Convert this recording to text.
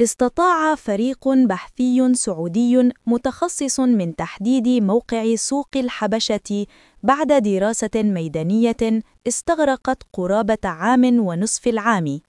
استطاع فريق بحثي سعودي متخصص من تحديد موقع سوق الحبشة بعد دراسة ميدانية استغرقت قرابة عام ونصف العام.